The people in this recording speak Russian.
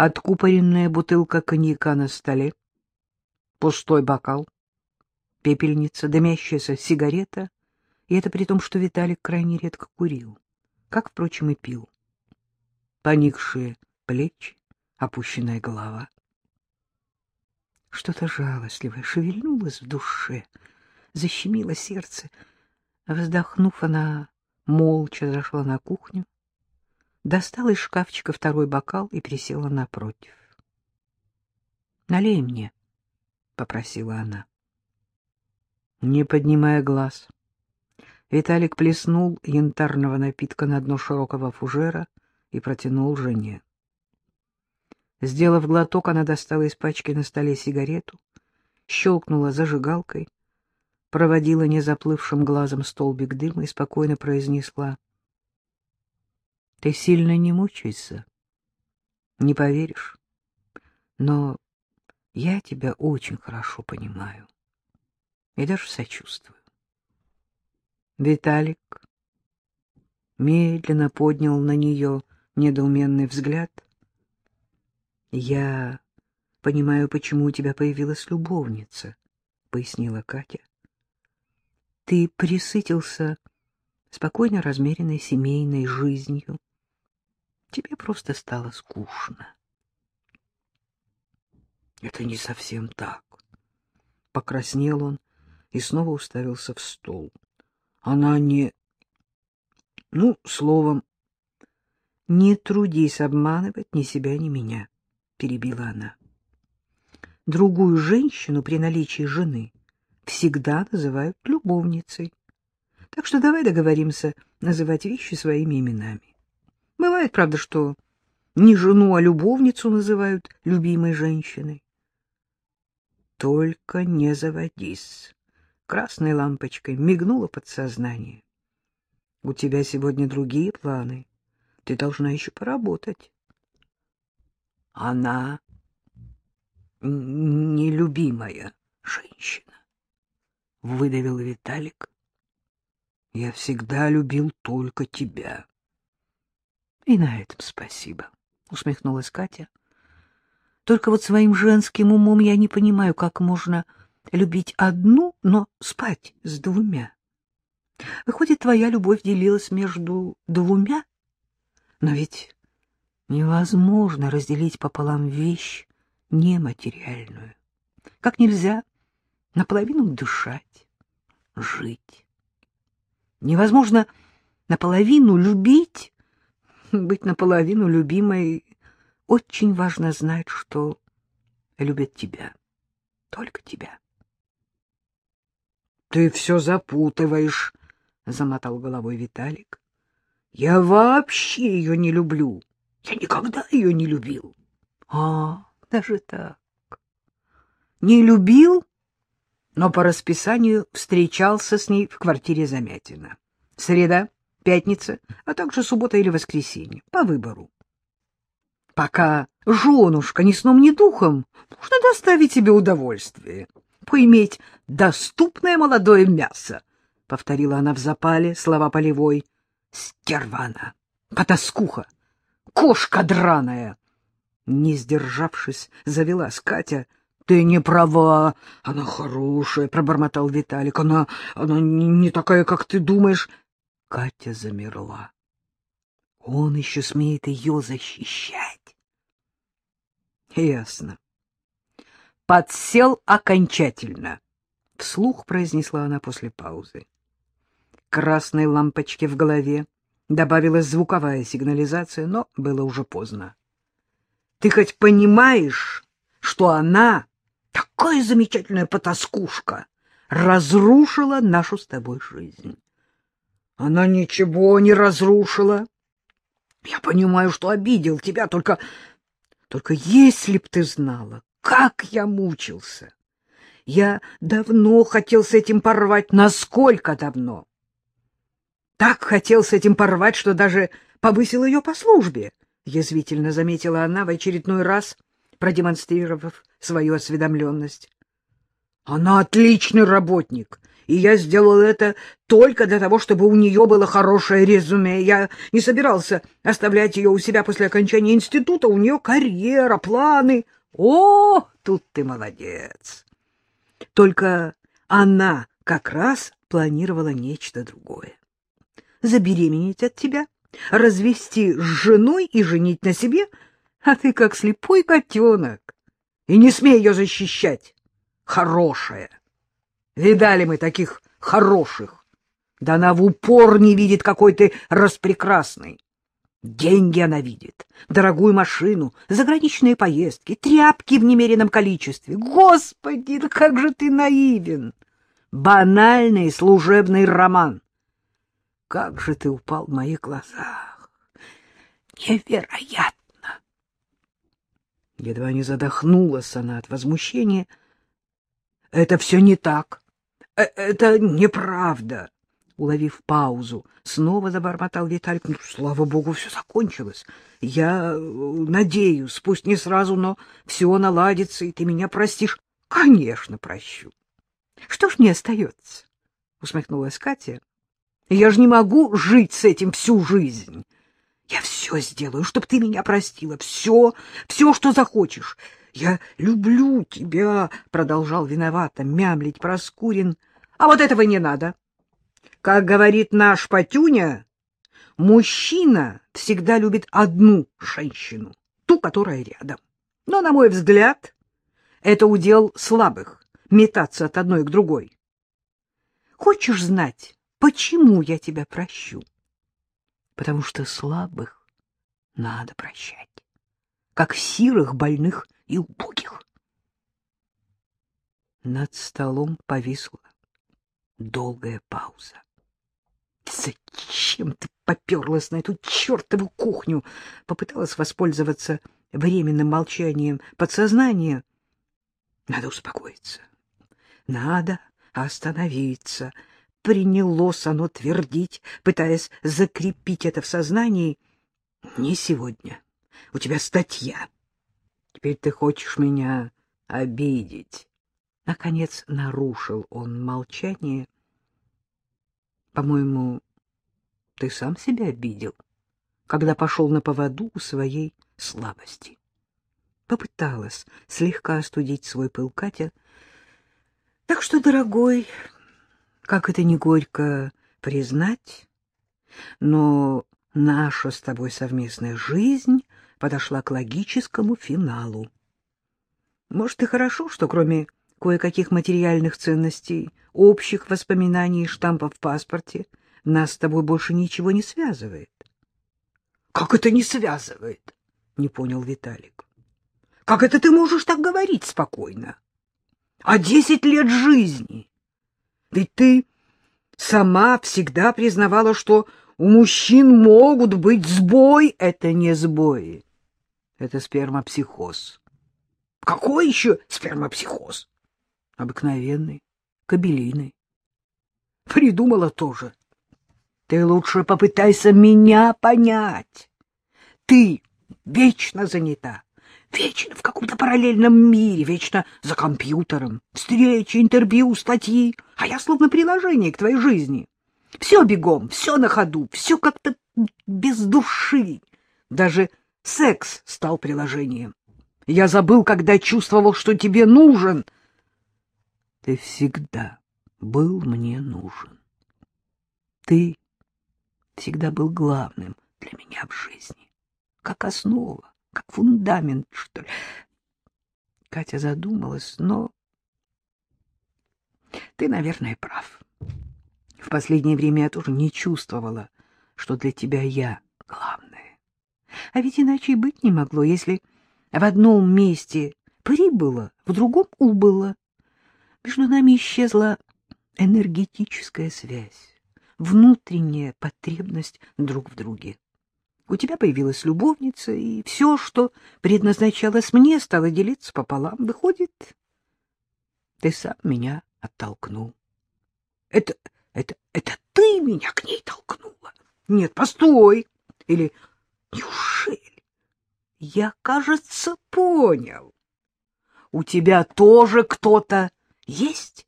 Откупоренная бутылка коньяка на столе, пустой бокал, пепельница, дымящаяся сигарета, и это при том, что Виталик крайне редко курил, как, впрочем, и пил. Поникшие плечи, опущенная голова. Что-то жалостливое шевельнулось в душе, защемило сердце. Вздохнув, она молча зашла на кухню, достала из шкафчика второй бокал и присела напротив. — Налей мне, — попросила она. Не поднимая глаз, Виталик плеснул янтарного напитка на дно широкого фужера и протянул жене. Сделав глоток, она достала из пачки на столе сигарету, щелкнула зажигалкой, проводила незаплывшим глазом столбик дыма и спокойно произнесла. — Ты сильно не мучайся. Не поверишь, но я тебя очень хорошо понимаю и даже сочувствую. Виталик медленно поднял на нее недоуменный взгляд —— Я понимаю, почему у тебя появилась любовница, — пояснила Катя. — Ты присытился спокойно размеренной семейной жизнью. Тебе просто стало скучно. — Это не совсем так. Покраснел он и снова уставился в стол. Она не... Ну, словом, не трудись обманывать ни себя, ни меня. —— перебила она. Другую женщину при наличии жены всегда называют любовницей. Так что давай договоримся называть вещи своими именами. Бывает, правда, что не жену, а любовницу называют любимой женщиной. Только не заводись. Красной лампочкой мигнуло подсознание. У тебя сегодня другие планы. Ты должна еще поработать. Она нелюбимая женщина, — выдавил Виталик. Я всегда любил только тебя. И на этом спасибо, — усмехнулась Катя. Только вот своим женским умом я не понимаю, как можно любить одну, но спать с двумя. Выходит, твоя любовь делилась между двумя? Но ведь Невозможно разделить пополам вещь нематериальную. Как нельзя наполовину дышать, жить. Невозможно наполовину любить, быть наполовину любимой. Очень важно знать, что любят тебя, только тебя. — Ты все запутываешь, — замотал головой Виталик. — Я вообще ее не люблю. Я никогда ее не любил. А, даже так. Не любил, но по расписанию встречался с ней в квартире Замятина. Среда, пятница, а также суббота или воскресенье, по выбору. Пока женушка ни сном, ни духом, можно доставить себе удовольствие, поиметь доступное молодое мясо, — повторила она в запале слова полевой. Стервана, потаскуха, кошка драная! Не сдержавшись, завелась Катя. — Ты не права, она хорошая, — пробормотал Виталик. — Она, она не такая, как ты думаешь. Катя замерла. Он еще смеет ее защищать. Ясно. Подсел окончательно, — вслух произнесла она после паузы. Красной лампочки в голове Добавилась звуковая сигнализация, но было уже поздно. — Ты хоть понимаешь, что она, такая замечательная потаскушка, разрушила нашу с тобой жизнь? Она ничего не разрушила. Я понимаю, что обидел тебя, только... Только если б ты знала, как я мучился. Я давно хотел с этим порвать. Насколько давно? так хотел с этим порвать, что даже повысил ее по службе, — язвительно заметила она в очередной раз, продемонстрировав свою осведомленность. — Она отличный работник И я сделал это только для того, чтобы у нее было хорошее резюме. Я не собирался оставлять ее у себя после окончания института. У нее карьера, планы. О, тут ты молодец. Только она как раз планировала нечто другое. Забеременеть от тебя, развести с женой и женить на себе, а ты как слепой котенок. И не смей ее защищать. Хорошая. Видали мы таких хороших. Да она в упор не видит, какой ты распрекрасный. Деньги она видит, дорогую машину, заграничные поездки, тряпки в немеренном количестве. Господи, да как же ты наивен! Банальный служебный роман. Как же ты упал в моих глазах! Невероятно! Едва не задохнулась она от возмущения. Это все не так. Э, это неправда. Уловив паузу, снова забормотал Виталик. Ну, слава богу, все закончилось. Я э, надеюсь, пусть не сразу, но все наладится, и ты меня простишь. Конечно, прощу. Что ж мне остается? Усмехнулась Катя. Я же не могу жить с этим всю жизнь. Я все сделаю, чтобы ты меня простила. Все, все, что захочешь. Я люблю тебя, — продолжал виновато мямлить Проскурин. А вот этого не надо. Как говорит наш Патюня, мужчина всегда любит одну женщину, ту, которая рядом. Но, на мой взгляд, это удел слабых — метаться от одной к другой. Хочешь знать, почему я тебя прощу? Потому что слабых надо прощать, как сирых, больных и убогих. Над столом повисла долгая пауза. Зачем ты поперлась на эту чертову кухню? Попыталась воспользоваться временным молчанием подсознания. Надо успокоиться. Надо остановиться. Принялось оно твердить, пытаясь закрепить это в сознании. Не сегодня. У тебя статья. Теперь ты хочешь меня обидеть. Наконец нарушил он молчание. По-моему, ты сам себя обидел, когда пошел на поводу у своей слабости. Попыталась слегка остудить свой пыл Катя. Так что, дорогой, как это не горько признать, но наша с тобой совместная жизнь подошла к логическому финалу. Может, и хорошо, что кроме кое-каких материальных ценностей, общих воспоминаний и штампов в паспорте, нас с тобой больше ничего не связывает. — Как это не связывает? — не понял Виталик. — Как это ты можешь так говорить спокойно? А десять лет жизни? Ведь ты сама всегда признавала, что у мужчин могут быть сбой. Это не сбои. Это спермопсихоз. Какой еще спермопсихоз? Обыкновенный, кабелиный. Придумала тоже. Ты лучше попытайся меня понять. Ты вечно занята, вечно в каком-то параллельном мире, вечно за компьютером. Встречи, интервью, статьи, а я словно приложение к твоей жизни. Все бегом, все на ходу, все как-то без души. Даже секс стал приложением. Я забыл, когда чувствовал, что тебе нужен — ты всегда был мне нужен. Ты всегда был главным для меня в жизни, как основа, как фундамент, что ли. Катя задумалась, но ты, наверное, прав. В последнее время я тоже не чувствовала, что для тебя я главное. А ведь иначе и быть не могло, если в одном месте прибыло, в другом убыло. Между нами исчезла энергетическая связь, внутренняя потребность друг в друге. У тебя появилась любовница, и все, что предназначалось мне, стало делиться пополам. Выходит, ты сам меня оттолкнул. Это, это, это ты меня к ней толкнула? Нет, постой. Или неужели? Я, кажется, понял. У тебя тоже кто-то есть?